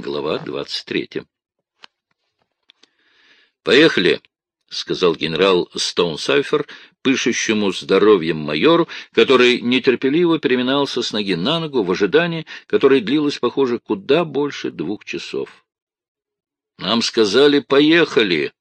Глава 23. «Поехали!» — сказал генерал Стоунсайфер, пышущему здоровьем майору, который нетерпеливо переминался с ноги на ногу в ожидании, которое длилось, похоже, куда больше двух часов. «Нам сказали, поехали!»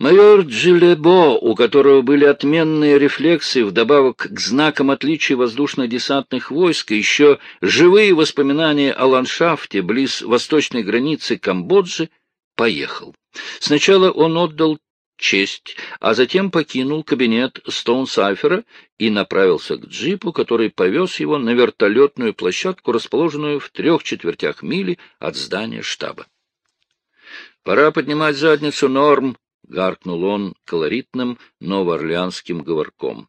Майор Джилебо, у которого были отменные рефлексы вдобавок к знакам отличия воздушно-десантных войск, еще живые воспоминания о ландшафте близ восточной границы Камбоджи, поехал. Сначала он отдал честь, а затем покинул кабинет Стоунсайфера и направился к джипу, который повез его на вертолетную площадку, расположенную в трех четвертях мили от здания штаба. «Пора поднимать задницу, Норм», — гаркнул он колоритным новоорлеанским говорком.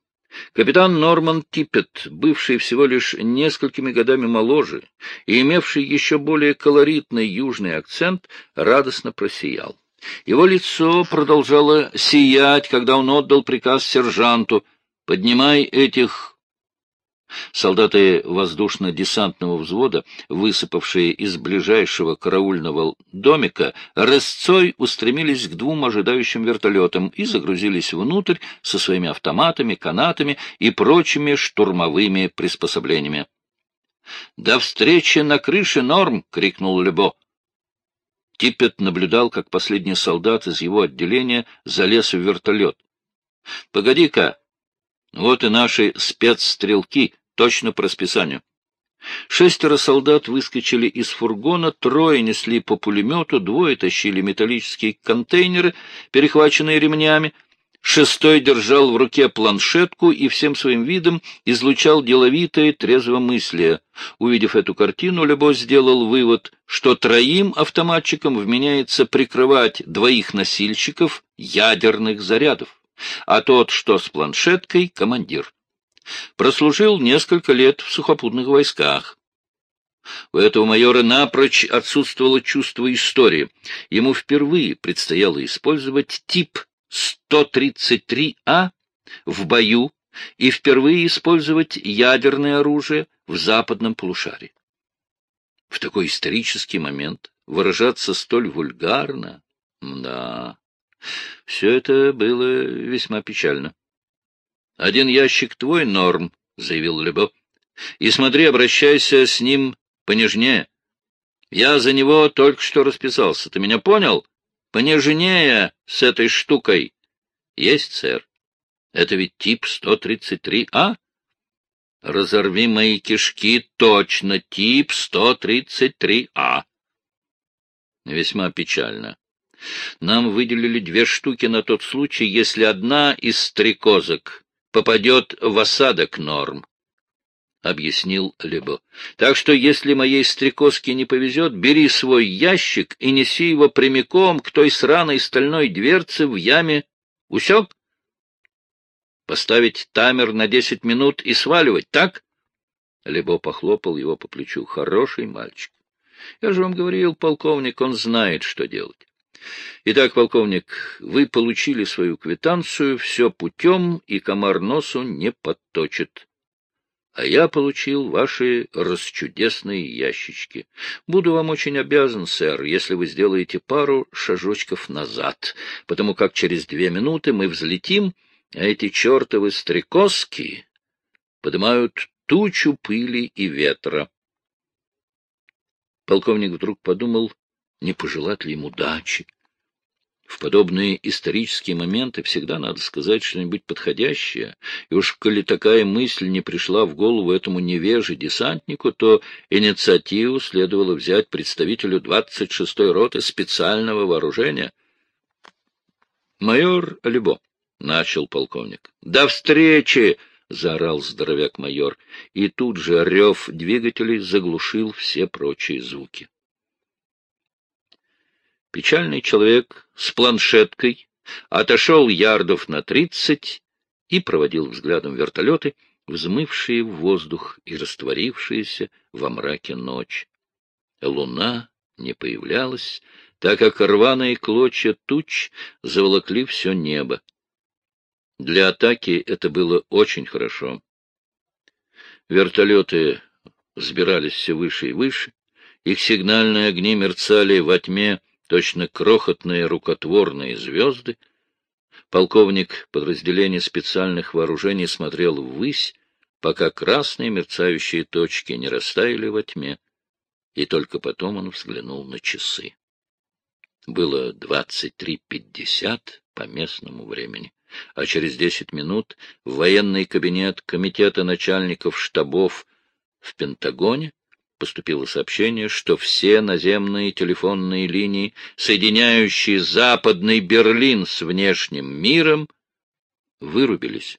Капитан Норман Типпет, бывший всего лишь несколькими годами моложе и имевший еще более колоритный южный акцент, радостно просиял. Его лицо продолжало сиять, когда он отдал приказ сержанту «Поднимай этих Солдаты воздушно-десантного взвода, высыпавшие из ближайшего караульного домика, рысцой устремились к двум ожидающим вертолетам и загрузились внутрь со своими автоматами, канатами и прочими штурмовыми приспособлениями. — До встречи на крыше, Норм! — крикнул Лебо. Типпет наблюдал, как последний солдат из его отделения залез в вертолет. — Погоди-ка! Вот и наши спецстрелки, точно по расписанию. Шестеро солдат выскочили из фургона, трое несли по пулемету, двое тащили металлические контейнеры, перехваченные ремнями, шестой держал в руке планшетку и всем своим видом излучал деловитое трезвомыслие. Увидев эту картину, Любо сделал вывод, что троим автоматчикам вменяется прикрывать двоих носильщиков ядерных зарядов а тот, что с планшеткой, — командир. Прослужил несколько лет в сухопутных войсках. У этого майора напрочь отсутствовало чувство истории. Ему впервые предстояло использовать тип 133А в бою и впервые использовать ядерное оружие в западном полушарии. В такой исторический момент выражаться столь вульгарно, да, все это было весьма печально. — Один ящик твой, Норм, — заявил Лебо. — И смотри, обращайся с ним понежнее. Я за него только что расписался. Ты меня понял? Понежнее с этой штукой. — Есть, сэр. Это ведь тип 133А? Разорви мои кишки, точно, тип 133А. Весьма печально. Нам выделили две штуки на тот случай, если одна из стрекозок попадет в осадок норм. — объяснил Лебо. — Так что, если моей стрекозке не повезет, бери свой ящик и неси его прямиком к той сраной стальной дверце в яме. Усек? Поставить таймер на десять минут и сваливать, так? Лебо похлопал его по плечу. — Хороший мальчик. Я же вам говорил, полковник, он знает, что делать. Итак, полковник, вы получили свою квитанцию, все путем, и комар носу не подточит. А я получил ваши расчудесные ящички. Буду вам очень обязан, сэр, если вы сделаете пару шажочков назад, потому как через две минуты мы взлетим, а эти чертовы стрекозки поднимают тучу пыли и ветра. Полковник вдруг подумал, не пожелать ли ему удачи. В подобные исторические моменты всегда надо сказать что-нибудь подходящее, и уж коли такая мысль не пришла в голову этому невеже десантнику, то инициативу следовало взять представителю 26-й роты специального вооружения. «Майор Любо», — начал полковник. «До встречи!» — заорал здоровяк-майор, и тут же рев двигателей заглушил все прочие звуки. Печальный человек с планшеткой отошел ярдов на тридцать и проводил взглядом вертолеты, взмывшие в воздух и растворившиеся во мраке ночь. Луна не появлялась, так как рваные клочья туч заволокли все небо. Для атаки это было очень хорошо. Вертолеты взбирались все выше и выше, Их сигнальные огни мерцали во тьме, точно крохотные рукотворные звезды. Полковник подразделения специальных вооружений смотрел ввысь, пока красные мерцающие точки не растаяли во тьме, и только потом он взглянул на часы. Было двадцать три пятьдесят по местному времени, а через десять минут в военный кабинет Комитета начальников штабов в Пентагоне поступило сообщение, что все наземные телефонные линии, соединяющие Западный Берлин с внешним миром, вырубились.